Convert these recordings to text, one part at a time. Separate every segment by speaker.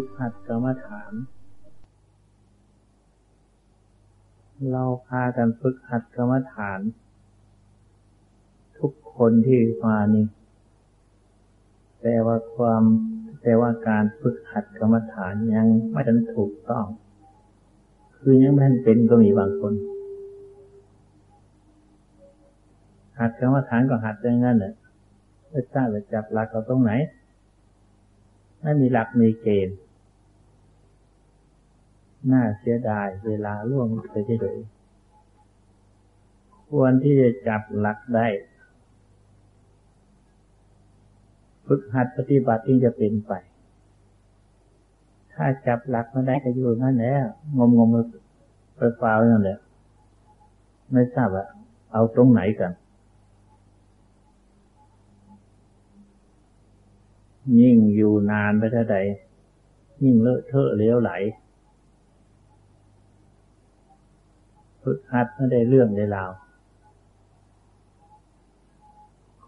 Speaker 1: ฝึกหัดกรรมฐาน เราพากันฝึกหัดกรรมฐาน ทุกคนที่มานี่แต่ว่าความแต่ว่าการฝึกหัดกรรมฐานยังไม่ทันถูกต้อง คือยังไม่ทันเป็นก็มีบางคน หัดกรรมฐานก็หัดอย่างนั้นแหละไม่ทราบจะจับหลักเอาตรงไหนไม่มีหลักมีเกณฑ์ น่าเสียดายเวลาล่วงไปเฉยควรที่จะจับหลักได้ ฝึกหัดปฏิบัติที่จะเป็นไป ถ้าจับหลักมาได้ก็อยู่นั่นแหละงมงมไปเปล่านั่นแหละไม่ทราบว่าเอาตรงไหนกันยิ่งอยู่นานไปเท่าใดยิ่งเลอะเทอะเลี้ยวไหล ฝึกหัดไม่ได้เรื่องได้ราว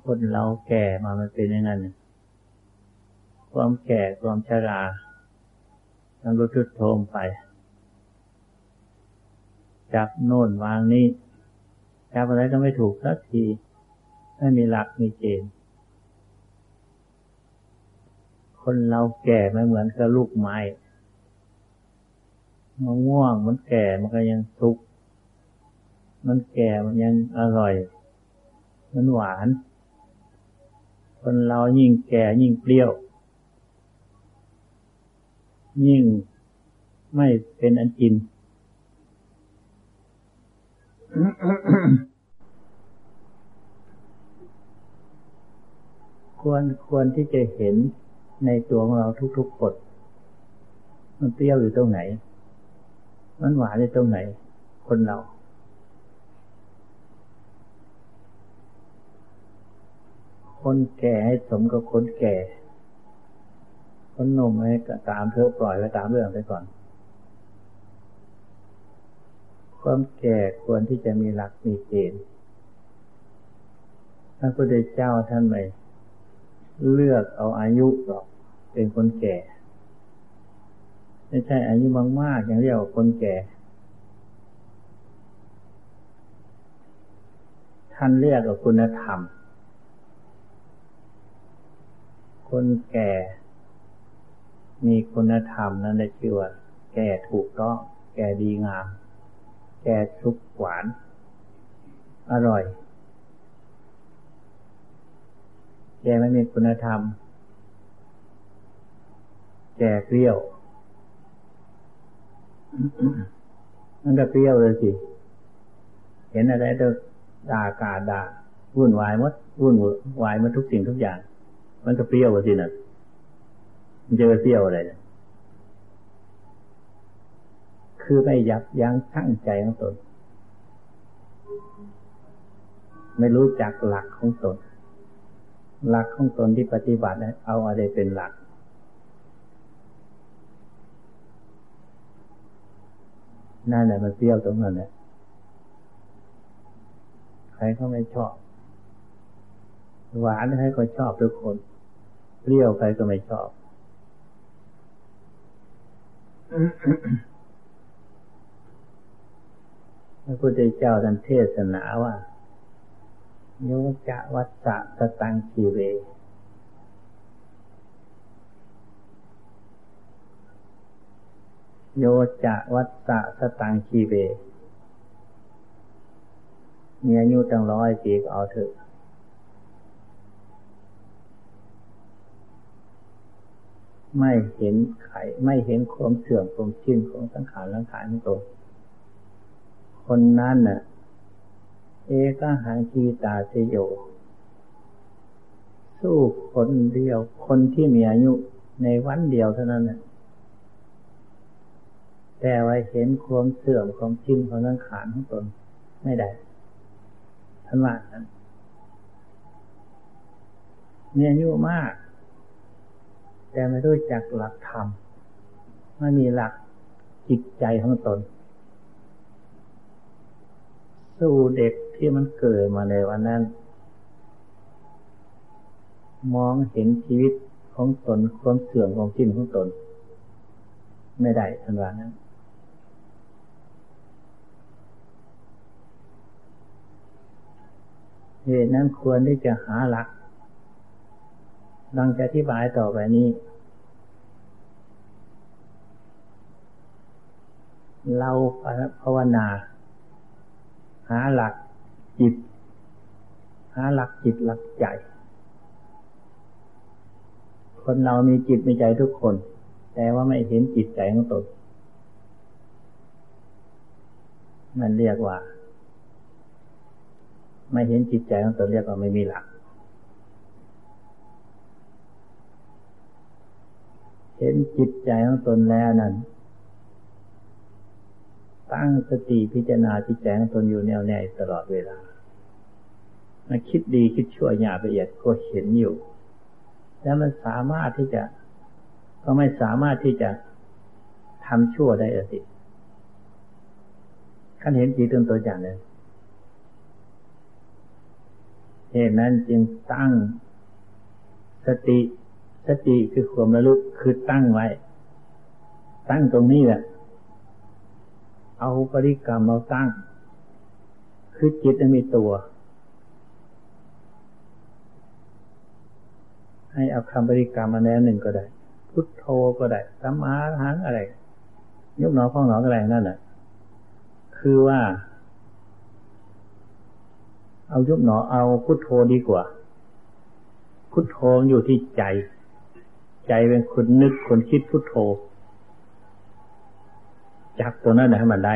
Speaker 1: คนเราแก่มามันเป็นอย่างนั้นความแก่ความชรามันก็ทุดโทมไป จับโน่นวางนี่จับอะไรก็ไม่ถูกสักที ไม่มีหลักมีเกณฑ์คนเราแก่ไม่เหมือนกับลูกไม้มะม่วงมันแก่มันก็ยังสุก มันแก่มันยังอร่อย มันหวาน คนเรายิ่งแก่ยิ่งเปรี้ยว ยิ่งไม่เป็นอันกิน ควรควรที่จะเห็นในตัวของเราทุกๆคนมันเปรี้ยวอยู่ตรงไหน มันหวานอยู่ตรงไหน คนเรา คนแก่ให้สมกับคนแก่ คนหนุ่มให้ตามเธอปล่อยไปตามเรื่องไปก่อน ความแก่ควรที่จะมีหลักมีเกณฑ์พระพุทธเจ้าท่านไม่เลือกเอาอายุหรอกเป็นคนแก่ ไม่ใช่อายุมากๆอย่างเรียกว่าคนแก่ ท่านเรียกว่าคุณธรรม คนแก่ มีคุณธรรมนั้นได้ชื่อว่าแก่ถูกต้อง แก่ดีงาม แก่สุกหวาน อร่อย แก่ไม่มีคุณธรรม แก่เปรี้ยวมันก็เปรี้ยวเลยสิ เห็นอะไรก็ด่ากาด่าวุ่นวายมดวุ่นวายมดทุกสิ่งทุกอย่าง มันก็เปรี้ยวสินะ่ะเจอเสี้ยวอะไรคือไม่ยับยั้งชั่งใจของตน ไม่รู้จักหลักของตน หลักของตนที่ปฏิบัติเอาอะไรเป็นหลัก นั่นแหละมันเสี้ยวตรงนั้นแหละใครเขาไม่ชอบ หวานใครก็ชอบทุกคน เปรี้ยวใครก็ไม่ชอบ พระพุทธเจ้าท่านเทศนาว่าโยจะวัสสะสตังคีเว โยจะวัสสะสตังคีเว มีอายุตั้งร้อยปีก็เอาเถอะ ไม่เห็นไขไม่เห็นความเสื่อมความชิ้นของสังขารร่างกายของตนคนนั้นน่ะ เอกหังคีตาสโยสู้คนเดียว คนที่มีอายุในวันเดียวเท่านั้นน่ะแต่ว่าเห็นความเสื่อมความชิ้นของสังขารของตนไม่ได้ท่านว่านั้นมีอายุมาก แต่ไม่รู้จักหลักธรรมไม่มีหลักจิตใจของตน สู้เด็กที่มันเกิดมาในวันนั้น มองเห็นชีวิตของตนความเสื่อมของจิตของตน ไม่ได้ทันว่านั้นเหตุนั้นควรที่จะหาหลัก ดังจะอธิบายต่อไปนี้ เราภาวนา หาหลักจิต หาหลักจิตหลักใจ คนเรามีจิตมีใจทุกคน แต่ว่าไม่เห็นจิตใจของตนมันเรียกว่า ไม่เห็นจิตใจของตนเรียกว่าไม่มีหลัก เห็นจิตใจของตนแล้วนั้นตั้งสติพิจารณาจิตใจของตนอยู่แน่วแน่ตลอดเวลามันคิดดีคิดชั่วหยาบละเอียดก็เห็นอยู่ แล้วมันสามารถที่จะ ก็ไม่สามารถที่จะทำชั่วได้สิขั้นเห็นจิตตนตัวอย่างเลยเหตุนั้นจึงตั้งสติ สติคือความระลึกคือตั้งไว้ ตั้งตรงนี้แหละ เอาปริกรรมเราตั้ง คือจิตมีตัว ให้เอาคำบริกรรมมาแน่หนึ่งก็ได้ พุทโธก็ได้สัมมาหังอะไรยกหนอพ้องหนออะไรนั่นแหละคือว่า เอายุบหนอเอาพุทโธดีกว่าพุทโธอยู่ที่ใจ ใจเป็นคนนึกคนคิดพุทโธจับตัวนั้นให้มันได้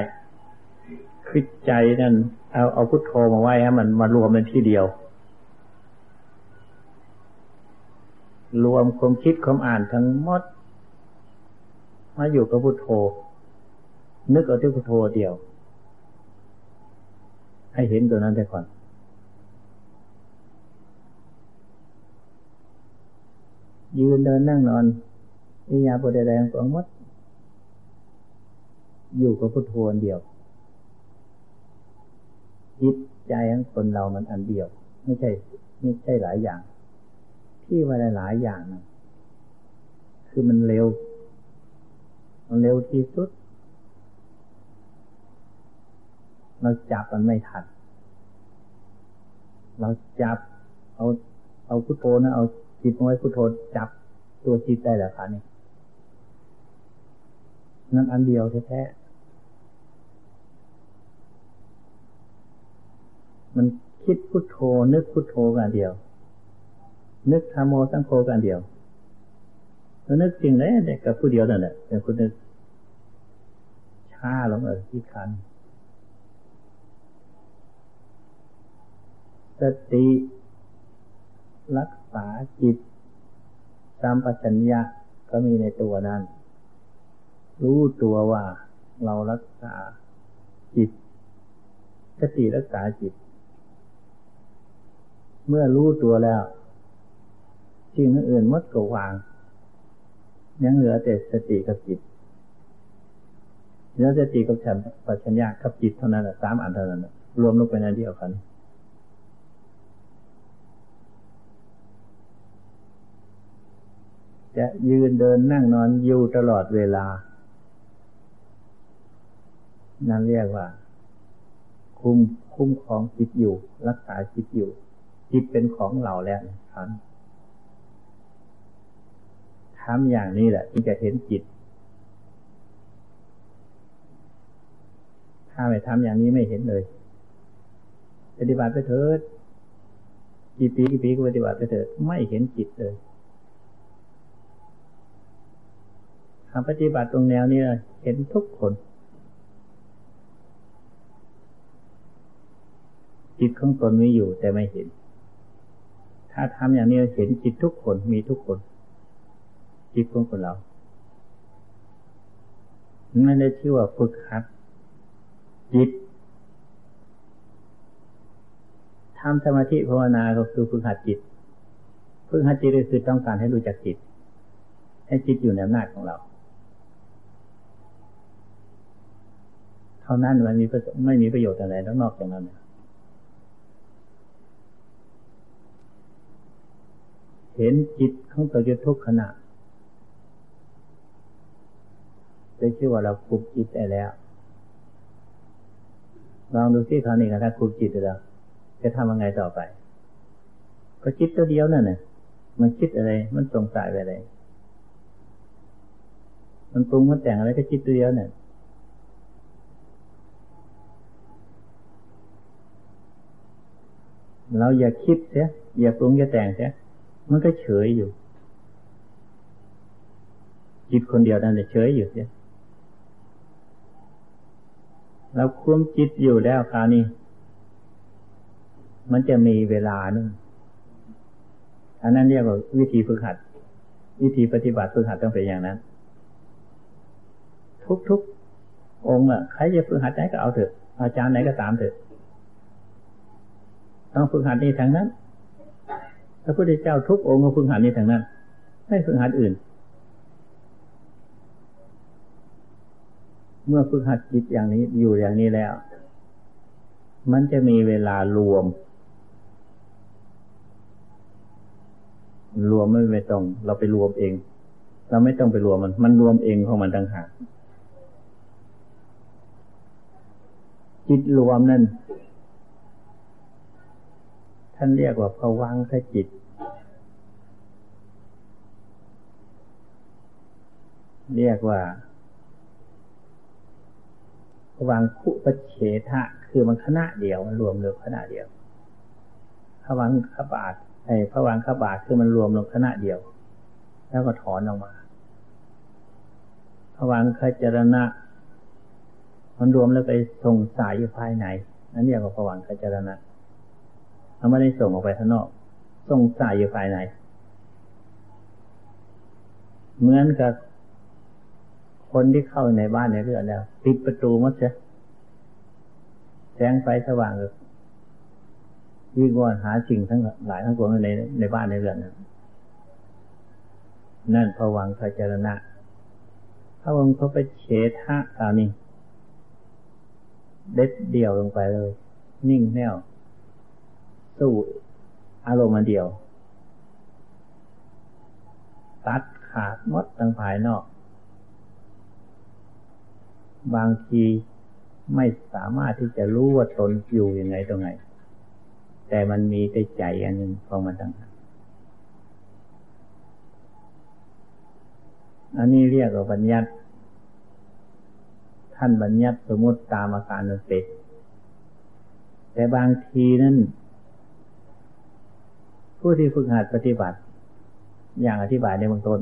Speaker 1: คือใจนั่นเอาเอาพุทโธมาไว้ให้มันมารวมเป็นที่เดียว รวมความคิดความอ่านทั้งหมด มาอยู่กับพุทโธ นึกเอาที่พุทโธเดียว ให้เห็นตัวนั้นได้ก่อน ยืนเดินนั่งนอนอิยาบทใดๆของมด อยู่กับพุทโธเดียวจิตใจของคนเรามันอันเดียว ไม่ใช่ไม่ใช่หลายอย่าง ที่ว่าหลายอย่างนะคือมันเร็ว มันเร็วที่สุด เราจับมันไม่ทันเราจับเอาเอาพุทโธนะเอา จิตไว้พุทโธจับตัวจิตได้แหละคะนี่นั่นอันเดียวแท้ๆมันคิดพุทโธนึกพุทโธกันเดียว นึกธรรมโมสังโฆกันเดียวแล้วนึกจริงเลยเด็กกับผู้เดียวนั่นแหละแต่คุณนึกช้าลงเออที่คันสติรัก ษาจิตสัมปชัญญะก็มีในตัวนั้น รู้ตัวว่าเรารักษาจิตสติรักษาจิต เมื่อรู้ตัวแล้วสิ่งอื่นมดก็วาง ยังเหลือแต่สติกับจิตเหลือสติกับฉันปัญญากับจิตเท่านั้นแหละสามอันเท่านั้นรวมลงไปในเดียวกัน จะยืนเดินนั่งนอนอยู่ตลอดเวลา นั่นเรียกว่า คุมคุ้มของจิตอยู่ รักษาจิตอยู่ จิตเป็นของเราแล้วท่านทำอย่างนี้แหละที่จะเห็นจิต ถ้าไม่ทำอย่างนี้ไม่เห็นเลย ปฏิบัติไปเถิดกี่ปีกี่ปีก็ปฏิบัติไปเถิดไม่เห็นจิตเลย ปฏิบัติตรงแนวนี้เห็นทุกคน จิตของตนมีอยู่แต่ไม่เห็น ถ้าทำอย่างนี้เห็นจิตทุกคนมีทุกคน จิตของคนเราไม่ได้ชื่อว่าฝึกหัด จิตทำสมาธิภาวนาก็คือฝึกหัดจิตฝึกหัดจิตก็คือต้องการให้รู้จักจิต ให้จิตอยู่ในอำนาจของเรา เท่านั้นมันมีไม่มีประโยชน์อะไรนอกจากนั้นเห็นจิตของตัวจะทุกขณะได้ชื่อว่าเราคุมจิตได้แล้วลองดูที่คราวนี้กันถ้าคุมจิตแล้วจะทำยังไงต่อไป ก็จิตตัวเดียวนั่นน่ะมันคิดอะไร มันสงสัยอะไร มันปรุงมันแต่งอะไรก็จิตตัวเดียวเนี่ย เราอย่าคิดเสียอย่าปรุงอย่าแต่งเสียมันก็เฉยอยู่ จิตคนเดียวนั่นแหละเฉยอยู่เสียเราคุมจิตอยู่แล้วคราวนี้มันจะมีเวลานึงอันนั้นเรียกว่าวิธีฝึกหัด วิธีปฏิบัติฝึกหัดต้องเป็นอย่างนั้น ทุกๆองค์อะใครจะฝึกหัดไหนก็เอาเถอะอาจารย์ไหนก็ตามเถอะ ต้องฝึกหัดนี้ทางนั้นพระพุทธเจ้าทุกองค์ก็ฝึกหัดนี้ทางนั้น ไม่ฝึกหัดอื่น เมื่อฝึกหัดจิตอย่างนี้อยู่อย่างนี้แล้ว มันจะมีเวลารวม รวมไม่ไม่ต้องเราไปรวมเอง เราไม่ต้องไปรวมมัน มันรวมเองของมันต่างหากจิตรวมนั่น ท่านเรียกว่าภวังคจิต เรียกว่าภวังคุปเฉทะ คือมันคณะเดียวมันรวมลงคณะเดียวภวังขบาทไอ้ภวังขบาทคือมันรวมลงคณะเดียว แล้วก็ถอนออกมาภวังคจรณะมันรวมแล้วไปส่งสายอยู่ภายในนั่นเรียกว่าภวังคจรณะ เขาไม่ได้ส่งออกไปข้างนอก ส่งสายอยู่ภายใน เหมือนกับคนที่เข้าในบ้านในเรือนแล้วปิดประตูมัดเสียแสงไฟสว่างเลยยิ่งว่าหาสิ่งทั้งหลายทั้งปวงในในบ้านในเรือนนั้นนั่นพวังพระเจรณะพระวังเขาไปเฉทะตานี้เด็ดเดี่ยวลงไปเลย นิ่งแน่ว สู้อารมณ์เดียว ตัดขาดมดทางภายนอก บางทีไม่สามารถที่จะรู้ว่าตนอยู่ยังไงตรงไหน แต่มันมีในใจอันหนึ่งของมันต่างหากอันนี้เรียกว่าบัญญัติ ท่านบัญญัติสมมติตามอาการมันเป็นแต่บางทีนั้น ผู้ที่ฝึกหัดปฏิบัติ อย่างอธิบายในเบื้องต้น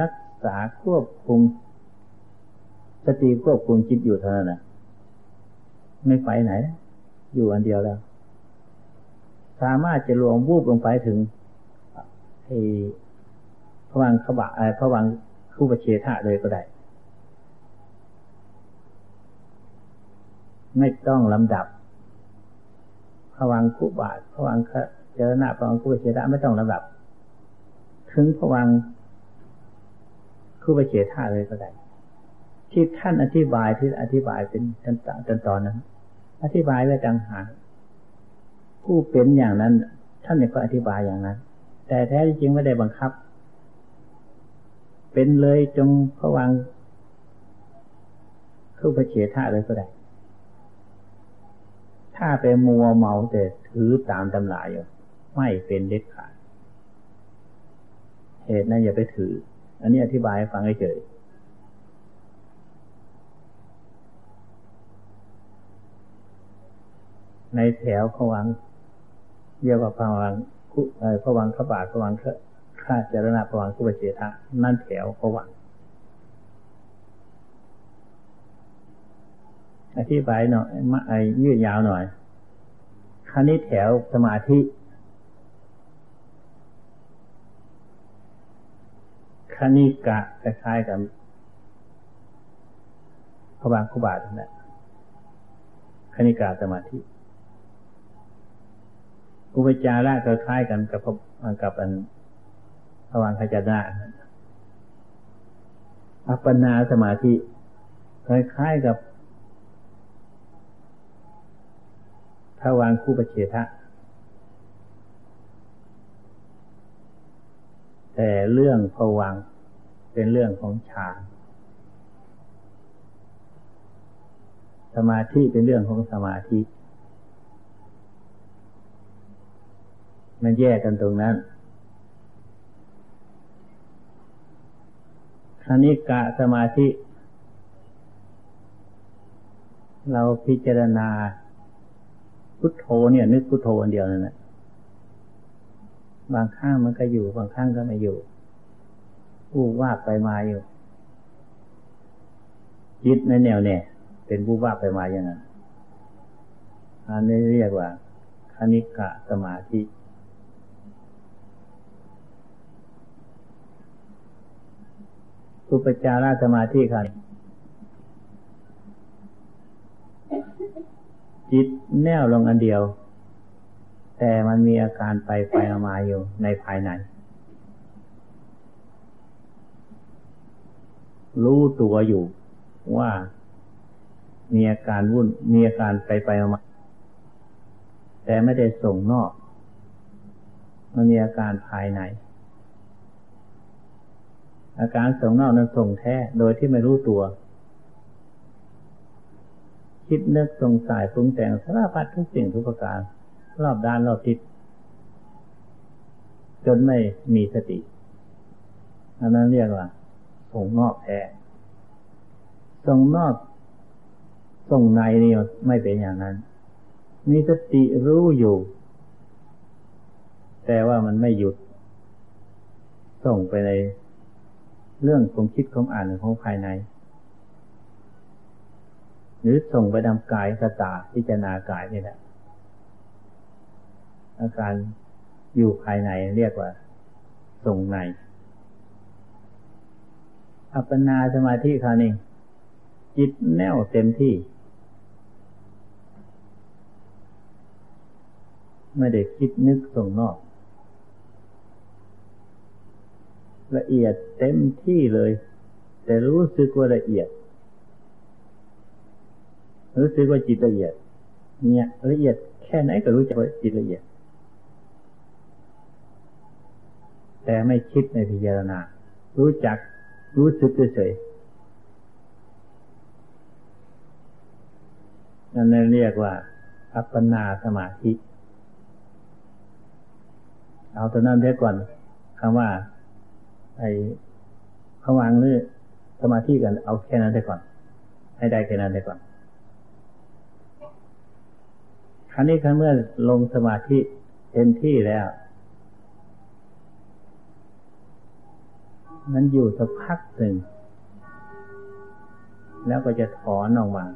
Speaker 1: รักษาควบคุมสติควบคุมจิตอยู่เท่านั้นนะไม่ไปไหน อยู่อันเดียวแล้ว สามารถจะรวมวูบลงไปถึงไอ้พวังขบะไอ้พวังคู่ประเชทะเลยก็ได้ ไม่ต้องลำดับพวังคู่บาทพวังเจรณะพวังคู่เฉดะไม่ต้องลำดับ ถึงพวังคู่เฉดะเลยก็ได้ที่ท่านอธิบายที่อธิบายเป็นตอนตอนนั้น อธิบายไว้จังหากผู้เป็นอย่างนั้น ท่านเนี่ยก็อธิบายอย่างนั้น แต่แท้จริงไม่ได้บังคับ เป็นเลยจงพวังคู่เฉดะเลยก็ได้ถ้าไปมัวเมาแต่ถือตามตำราอยู่ ไม่เป็นเด็ดขาดเหตุนั้นอย่าไปถือ อันนี้อธิบายให้ฟังให้เฉยในแถวผวังเรียกว่าผวังคุผวังขบาทผวังข้าจารณะผวังคุปเจทะนั่นแถวผวังอธิบายหน่อยมาไอยืดยาวหน่อยคราวนี้แถวสมาธิ คณิกะคล้ายๆกับพระบางคุบาทนั่นแหละคณิกาสมาธิอุปจาระก็คล้ายกันกับกับอันพระวังขจาระอัปปนาสมาธิคล้ายๆกับถ้าวางคู่ปเชทะ แต่เรื่องผวังเป็นเรื่องของฌานสมาธิเป็นเรื่องของสมาธิ มันแยกกันตรงนั้นคณิกะสมาธิ เราพิจารณาพุทโธเนี่ย นึกพุทโธอันเดียวนั่นแหละ บางข้างมันก็อยู่ บางข้างก็ไม่อยู่ผู้ว่าไปมาอยู่จิตในแนวเนี่ยเป็นผู้ว่าไปมาอย่างนั้นอันนี้เรียกว่าคณิกะสมาธิอุปจารสมาธิครับจิตแน่วลงอันเดียว แต่มันมีอาการไปไปมาอยู่ในภายใน รู้ตัวอยู่ว่ามีอาการวุ่น มีอาการไปไปมา แต่ไม่ได้ส่งนอก มันมีอาการภายใน อาการส่งนอกนั้นส่งแท้ โดยที่ไม่รู้ตัว คิดนึกสงสัยปรุงแต่งสารพัดทุกสิ่งทุกประการ รอบด้านรอบทิศจนไม่มีสติ อันนั้นเรียกว่าส่งนอกแท้ส่งนอกส่งในนี่ไม่เป็นอย่างนั้น มีสติรู้อยู่ แต่ว่ามันไม่หยุด ส่งไปในเรื่องของคิดของอ่านของภายใน หรือส่งไปดำกายสตาพิจารณากายนี่แหละ อาการอยู่ภายในเรียกว่าส่งใน อัปปนาสมาธิคราวนี้จิตแน่วเต็มที่ ไม่ได้คิดนึกส่งนอก ละเอียดเต็มที่เลย แต่รู้สึกว่าละเอียด รู้สึกว่าจิตละเอียด เนี่ยละเอียดแค่ไหนก็รู้จักว่าจิตละเอียด แต่ไม่คิดในพิจารณา รู้จักรู้สึกเฉยนั่นเรียกว่า อัปปนาสมาธิ เอาตัวนั้นเรียก่อนคำว่า ไอ้ผวังหรือสมาธิกันเอาแค่นั้นได้ก่อน ให้ได้แค่นั้นได้ก่อนครั้นี้ครั้เมื่อลงสมาธิเต็มที่แล้ว นั้นอยู่สักพักหนึ่ง แล้วก็จะถอนออกมา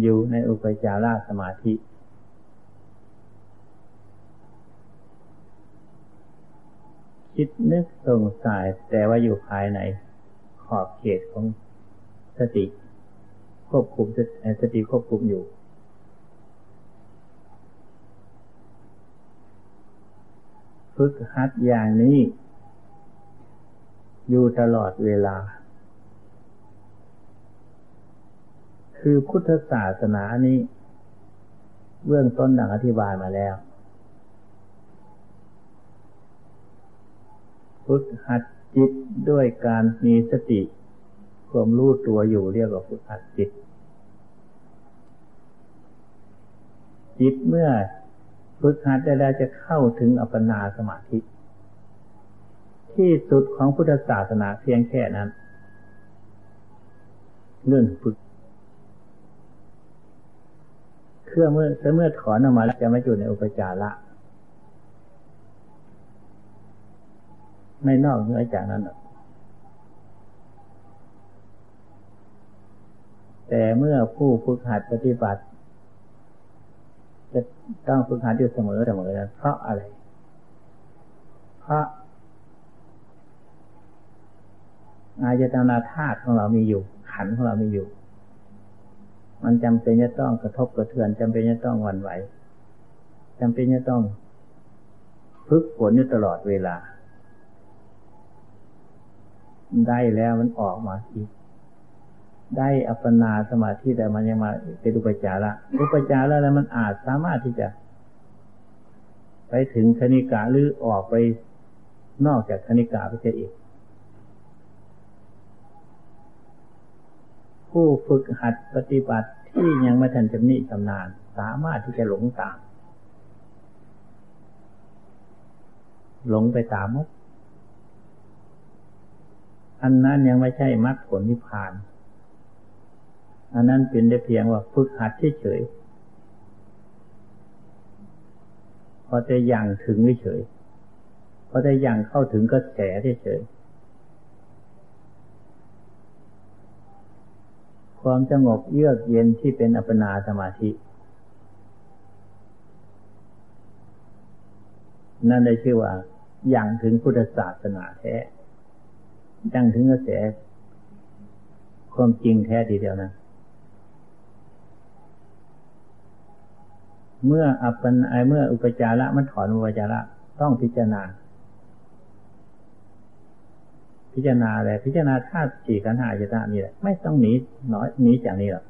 Speaker 1: อยู่ในอุปจารสมาธิ คิดนึกสงสัยแต่ว่าอยู่ภายในขอบเขตของสติ ควบคุมสติควบคุมอยู่ฝึกหัดอย่างนี้ อยู่ตลอดเวลา คือพุทธศาสนานี้ เบื้องต้นดังอธิบายมาแล้วฝึกหัดจิตด้วยการมีสติความรู้ตัวอยู่เรียกว่าฝึกหัดจิต จิตเมื่อฝึกหัดได้แล้วจะเข้าถึงอัปปนาสมาธิ ที่สุดของพุทธศาสนาเพียงแค่นั้น เรื่องฝึกเครื่องเมื่อเมื่อถอนออกมาแล้วจะไม่อยู่ในอุปจาระไม่นอกเหนือจากนั้นแต่เมื่อผู้ฝึกหัดปฏิบัติ จะต้องฝึกหัดอยู่เสมอเสมอเพราะอะไร เพราะ อายตนาธาตุของเรามีอยู่ ขันของเรามีอยู่ มันจำเป็นจะต้องกระทบกระเทือนจำเป็นจะต้องวันไหวจำเป็นจะต้องฝึกฝนอยู่ตลอดเวลา ได้แล้วมันออกมาอีกได้อัปปนาสมาธิแต่มันยังมาเป็นอุปจาระอุปจาระแล้วมันอาจสามารถที่จะ ไปถึงคณิกาหรือออกไปนอกจากคณิกาไปเสียอีก ผู้ฝึกหัดปฏิบัติที่ยังไม่ทันจำนิชำนาญสามารถที่จะหลงตาม หลงไปตามมุกอันนั้นยังไม่ใช่มรรคผลนิพพาน อันนั้นเป็นได้เพียงว่าฝึกหัดเฉยพอจะยังถึงเฉยพอจะยังเข้าถึงก็แสเฉย ความสงบเยือกเย็นที่เป็นอัปปนาสมาธิ นั่นได้ชื่อว่าอย่างถึงพุทธศาสนาแท้ยังถึงกระแสความจริงแท้ทีเดียวนะ เมื่ออัปปนไอเมื่ออุปจาระมันถอนอุปจาระต้องพิจารณา พิจารณาอะไรพิจารณาธาตุสี่กันหาจตานี่แหละไม่ต้องหนีน้อยหนีจากนี้หรอก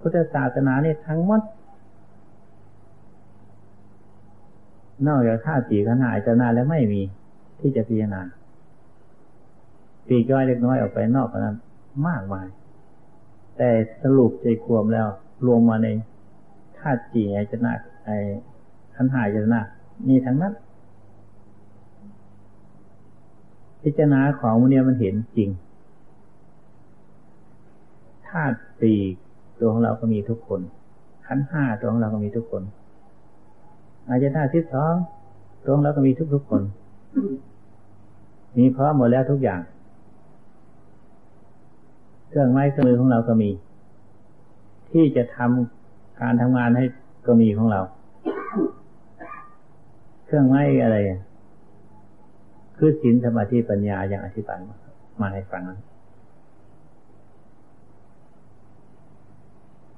Speaker 1: พุทธศาสนาเนี่ยทั้งหมดนอกจากธาตุสี่กันหาจตนาแล้วไม่มี ที่จะพิจารณาปีกย่อยเล็กน้อยออกไปนอกนั้น มากมาย แต่สรุปใจความแล้ว รวมมาในธาตุจีไอจนะไอขันหายจนะมีทั้งนั้น พิจารณาของมันเนี่ยมันเห็นจริงธาตุสี่ตัวของเราก็มีทุกคนขันห้าตัวของเราก็มีทุกคน อาจจะธาตุที่สองตัวของเราก็มีทุกทุกคน มีพร้อมหมดแล้วทุกอย่าง เครื่องไม้เครื่องมือของเราก็มี ที่จะทำการทำงานให้ก็มีของเรา เครื่องไม้อะไร คือศีลสมาธิปัญญาอย่างอธิบายมาให้ฟังนั้น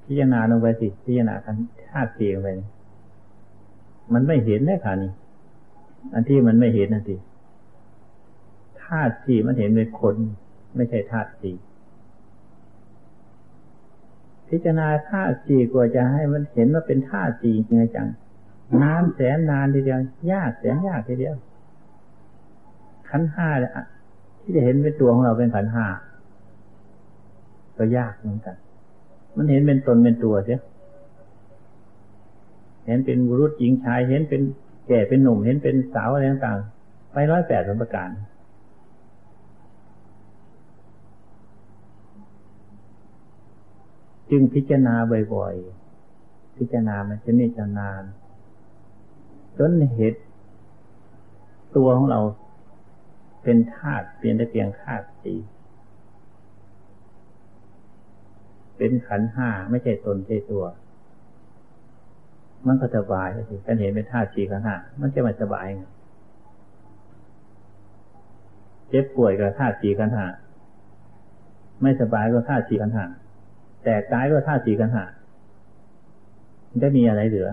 Speaker 1: พิจารณาลงไปสิพิจารณากันธาตุสี่ลงไปมันไม่เห็นได้ค่ะนี่อันที่มันไม่เห็นนั่นสิธาตุสี่มันเห็นเป็นคน ไม่ใช่ธาตุสี่พิจารณาธาตุสี่กว่าจะให้มันเห็นว่าเป็นธาตุสี่จริงจังนานแสนนานทีเดียวยากแสนยากทีเดียว ขันห้าเลยอะที่จะเห็นเป็นตัวของเราเป็นขันห้าก็ยากเหมือนกัน มันเห็นเป็นตนเป็นตัวเสียเห็นเป็นบุรุษหญิงชาย เห็นเป็นแก่เป็นหนุ่ม เห็นเป็นสาวอะไรต่างๆ ไปร้อยแปดสมประการ จึงพิจารณาบ่อยๆ พิจารณามันจะนี่จนานจนเหตุตัวของเรา เป็นธาตุเปลี่ยนได้เพียงธาตุสี่เป็นขันห้าไม่ใช่ตนใช่ตัว มันก็สบายสิการเห็นเป็นธาตุสี่ขันห้ามันจะม่สบายไงเจ็บป่วยกับธาตุสี่ขันห้าไม่สบายก็ธาตุสี่ขันห้าแต่กายก็ธาตุสี่กันห้าจะมีอะไรเหลือ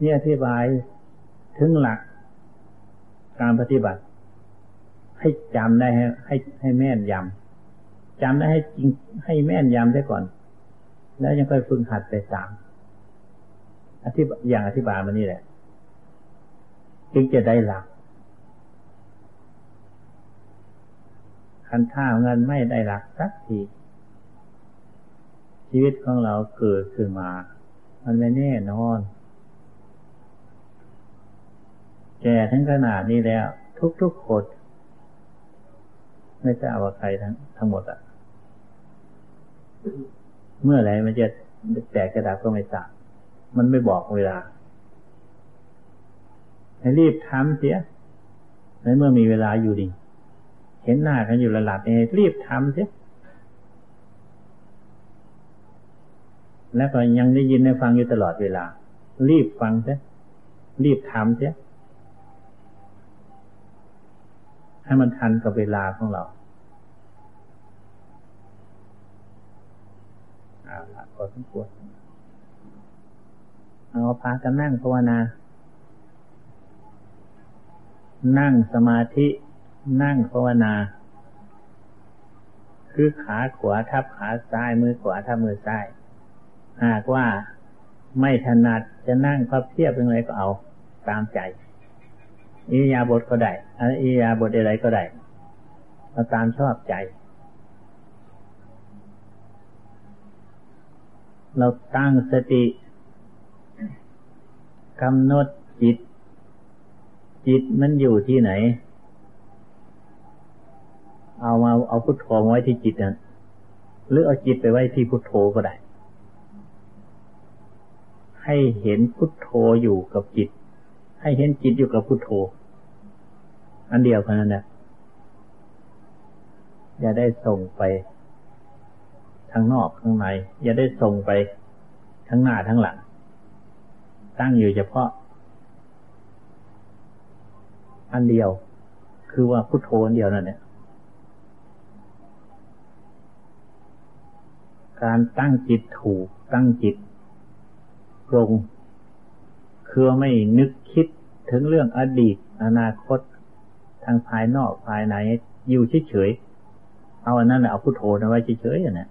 Speaker 1: นี่อธิบายถึงหลักการปฏิบัติ ให้จำได้ให้ให้ให้แม่นยำจำได้ให้จริงให้แม่นยำได้ก่อน แล้วยังค่อยฝึกหัดไปตามอธิบอย่างอธิบายมานี่แหละจึงจะได้หลักคันท่าเงินไม่ได้หลักสักที ชีวิตของเราเกิดขึ้นมา มันไม่แน่นอน แก่ทั้งขนาดนี้แล้ว ทุกๆคนไม่ทราบว่าใครทั้งทั้งหมดอะเมื่อไรมันจะแตกกระดาษก็ไม่ทราบมันไม่บอกเวลา ให้รีบทำเสียในเมื่อมีเวลาอยู่ดี เห็นหน้ากันอยู่ระลับเองรีบทำสิแล้วก็ยังได้ยินได้ฟังอยู่ตลอดเวลา รีบฟังเสิรีบทำสิ ให้มันทันกับเวลาของเราเอาละพอสมควรเอาพากันนั่งภาวนา นั่งสมาธิ นั่งภาวนา คือขาขวาทับขาซ้าย มือขวาทับมือซ้าย หากว่าไม่ถนัดจะนั่งพับเทียบเป็นไรก็เอาตามใจ อิยาบทก็ได้อิยาบทอะไรก็ได้เราตามชอบใจ เราตั้งสติกำหนดจิต จิตมันอยู่ที่ไหน เอามาเอาพุทโธไว้ที่จิตนั้นหรือเอาจิตไปไว้ที่พุทโธก็ได้ ให้เห็นพุทโธอยู่กับจิต ให้เห็นจิตอยู่กับพุทโธ อันเดียวกันนั่นแหละอย่าได้ส่งไปทางนอกข้างใน อย่าได้ส่งไปทั้งหน้าทั้งหลัง ตั้งอยู่เฉพาะ อันเดียว คือว่าพุทโธอันเดียวนั่นเนี่ยการตั้งจิตถูก ตั้งจิตตรงคือไม่นึกคิดถึงเรื่องอดีต อนาคต ทางภายนอกภายในอยู่เฉยๆเอาอันนั้นเอาพุโทโธนะไว้เฉยๆอะนะ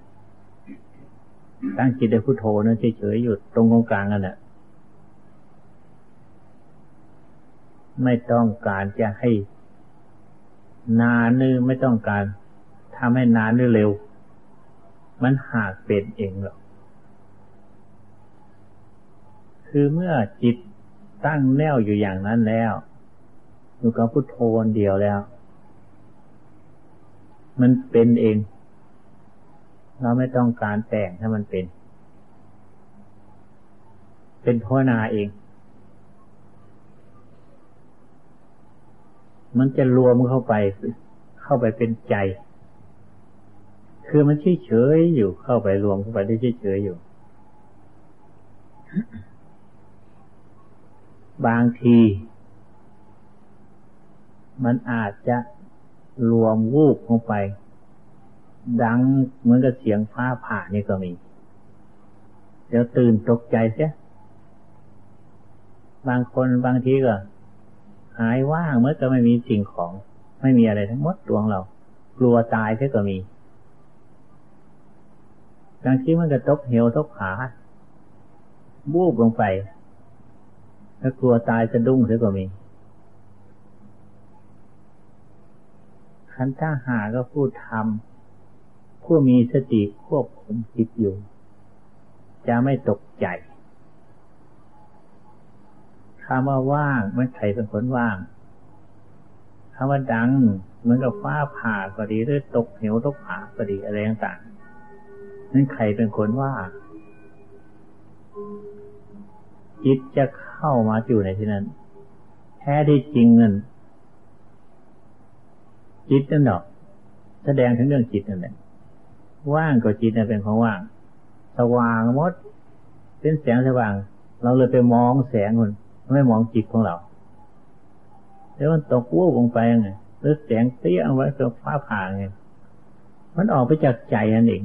Speaker 1: ตั้งจิตในพุโทโธนะเฉยๆอยู่ตรงตรงกลางอันน่ะไม่ต้องการจะให้นานนึไม่ต้องการทำให้นานหรือเร็ว มันหากเป็นเองหรอกคือเมื่อจิตตั้งแน่วอยู่อย่างนั้นแล้ว อยู่กับพุทโธนเดียวแล้ว มันเป็นเอง เราไม่ต้องการแต่งให้มันเป็น เป็นพ่อนาเอง มันจะรวมเข้าไป เข้าไปเป็นใจ คือมันเฉยเฉยอยู่เข้าไปรวมเข้าไปได้เฉยเฉยอยู่บางที มันอาจจะรวมวูบลงไป ดังเหมือนกับเสียงฟ้าผ่านี่ก็มี เดี๋ยวตื่นตกใจเสีย บางคนบางทีก็ หายว่างเมื่อก็ไม่มีสิ่งของ ไม่มีอะไรทั้งหมดดวงเรา กลัวตายเสียก็มีบางทีมันก็ตกเหวตกขาบูบลงไป ถ้ากลัวตายจะดุ้งเสียก็มี ขันถ้าหาก็พูดทำผู้มีสติควบคุมจิตอยู่ จะไม่ตกใจคำว่าว่างมันใครเป็นคนว่างคำว่าดังเหมือนกับฟ้าผ่าก็ดีหรือตกเหวตกผาก็ดีอะไรต่างนั่นใครเป็นคนว่า จิตจะเข้ามาอยู่ในที่นั้น แท้ที่จริงนั่น จิตนั่นหรอกแสดงถึงเรื่องจิตนั่นแหละว่างก็จิตนั่นเป็นของว่าง สว่างมด เป็นแสงสว่าง เราเลยไปมองแสงคนไม่มองจิตของเราแล้วมันตกวูบลงไปไงหรือแสงเตี้ยเอาไว้กับฟ้าผ่าไงมันออกไปจากใจนั่นเอง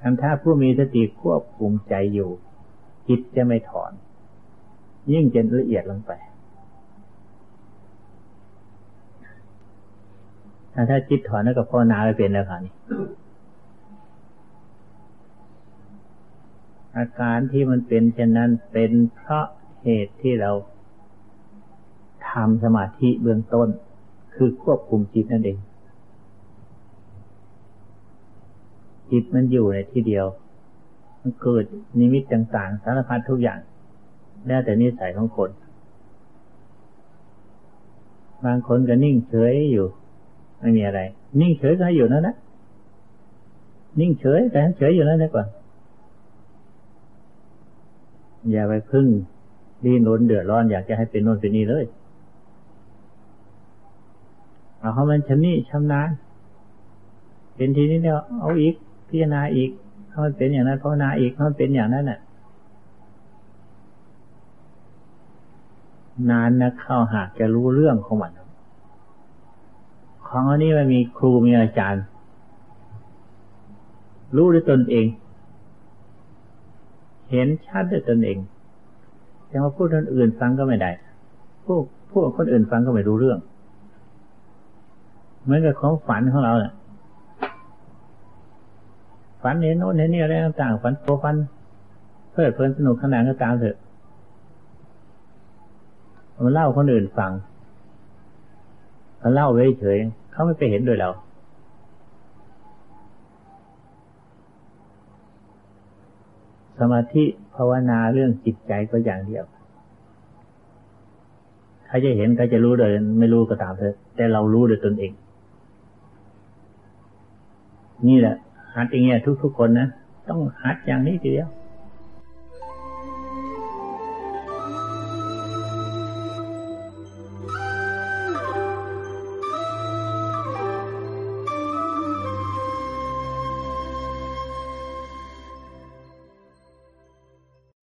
Speaker 1: ทำถ้าผู้มีสติควบคุมใจอยู่ จิตจะไม่ถอน ยิ่งจะละเอียดลงไป ถ้าถ้าจิตถอนแล้วก็พ่อนาไปเป็นแล้วค่ะนี่อาการที่มันเป็นเช่นนั้นเป็นเพราะเหตุที่เราทำสมาธิเบื้องต้น คือควบคุมจิตนั่นเอง จิตมันอยู่ในที่เดียว มันเกิดนิมิตต่างๆ สารพัดทุกอย่างแล้วแต่นิสัยของคน บางคนก็นิ่งเฉยอยู่ ไม่มีอะไร นิ่งเฉยก็อยู่นั่นนะนิ่งเฉยแต่เฉยอยู่นั่นดีกว่าอย่าไปพึ่งดีนนเดือดร้อนอยากจะให้เป็นโน่นเป็นนี่เลยเอาเขามันชำนี่ชำนาญเป็นทีนี้เดียวเอาอีก พิจารณาอีกถ้ามันเป็นอย่างนั้นภาวนาอีกถ้ามันเป็นอย่างนั้นน่ะ นานนะเข้าหากจะรู้เรื่องของมัน ของอันนี้มันมีครูมีอาจารย์ รู้ด้วยตนเอง เห็นชัดด้วยตนเองแต่ว่าพูดคนอื่นฟังก็ไม่ได้พวกพวกคนอื่นฟังก็ไม่รู้เรื่อง เหมือนกับของฝันของเราเนี่ยฝันเห็นโน้นเห็นนี่อะไรต่างๆฝันโตฝันเพลิดเพลินสนุกขนาดก็ตามเถอะมันเล่าคนอื่นฟัง มันเล่าไว้เฉยเขาไม่ไปเห็นด้วยเราสมาธิภาวนาเรื่องจิตใจก็อย่างเดียวใครจะเห็นใครจะรู้เลยไม่รู้ก็ตามเถอะ แต่เรารู้โดยตนเอง นี่แหละหัดอย่างเงี้ยทุกๆคนนะ ต้องหัดอย่างนี้ทีเดียว